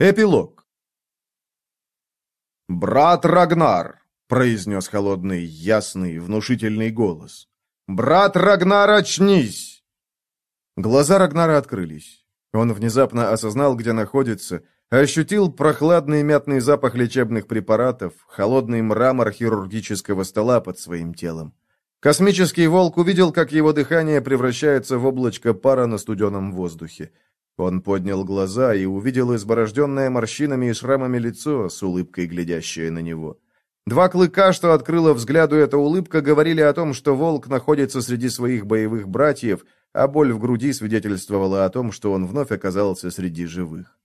Эпилог. «Брат Рагнар!» — произнес холодный, ясный, внушительный голос. «Брат Рагнар, очнись!» Глаза Рагнара открылись. Он внезапно осознал, где находится, ощутил прохладный мятный запах лечебных препаратов, холодный мрамор хирургического стола под своим телом. Космический волк увидел, как его дыхание превращается в облачко пара на студеном воздухе. Он поднял глаза и увидел изборожденное морщинами и шрамами лицо, с улыбкой глядящее на него. Два клыка, что открыла взгляду эта улыбка, говорили о том, что волк находится среди своих боевых братьев, а боль в груди свидетельствовала о том, что он вновь оказался среди живых.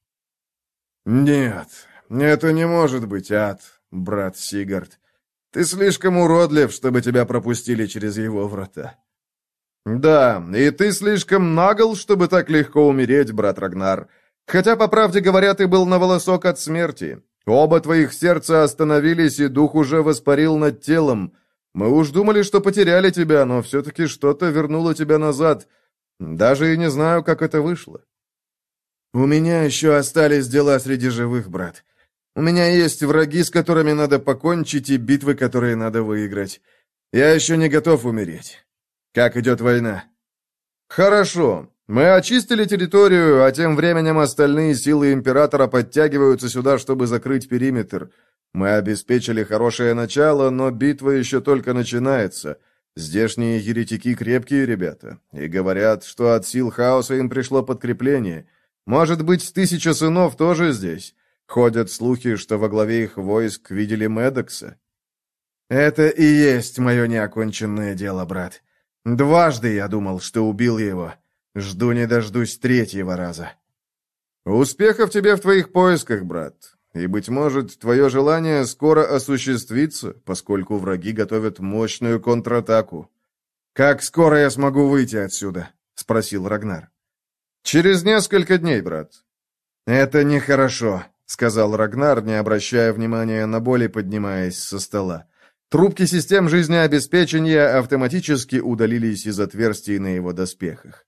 «Нет, это не может быть ад, брат Сигард. Ты слишком уродлив, чтобы тебя пропустили через его врата». «Да, и ты слишком нагл, чтобы так легко умереть, брат Рагнар. Хотя, по правде говоря, ты был на волосок от смерти. Оба твоих сердца остановились, и дух уже воспарил над телом. Мы уж думали, что потеряли тебя, но все-таки что-то вернуло тебя назад. Даже и не знаю, как это вышло». «У меня еще остались дела среди живых, брат. У меня есть враги, с которыми надо покончить, и битвы, которые надо выиграть. Я еще не готов умереть». Как идет война? Хорошо. Мы очистили территорию, а тем временем остальные силы Императора подтягиваются сюда, чтобы закрыть периметр. Мы обеспечили хорошее начало, но битва еще только начинается. Здешние еретики крепкие ребята, и говорят, что от сил хаоса им пришло подкрепление. Может быть, тысяча сынов тоже здесь. Ходят слухи, что во главе их войск видели Медокса. Это и есть мое неоконченное дело, брат. Дважды я думал, что убил его. Жду не дождусь третьего раза. Успехов тебе в твоих поисках, брат. И, быть может, твое желание скоро осуществится, поскольку враги готовят мощную контратаку. «Как скоро я смогу выйти отсюда?» — спросил Рагнар. «Через несколько дней, брат». «Это нехорошо», — сказал Рагнар, не обращая внимания на боли, поднимаясь со стола. Трубки систем жизнеобеспечения автоматически удалились из отверстий на его доспехах.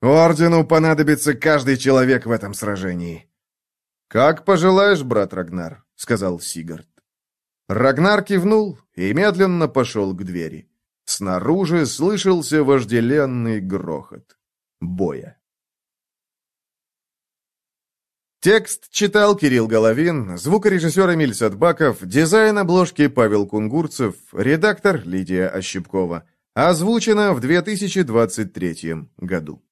«Ордену понадобится каждый человек в этом сражении». «Как пожелаешь, брат Рагнар», — сказал Сигард. Рагнар кивнул и медленно пошел к двери. Снаружи слышался вожделенный грохот боя. Текст читал Кирилл Головин, звукорежиссер Эмиль Садбаков, дизайн обложки Павел Кунгурцев, редактор Лидия Ощепкова. Озвучено в 2023 году.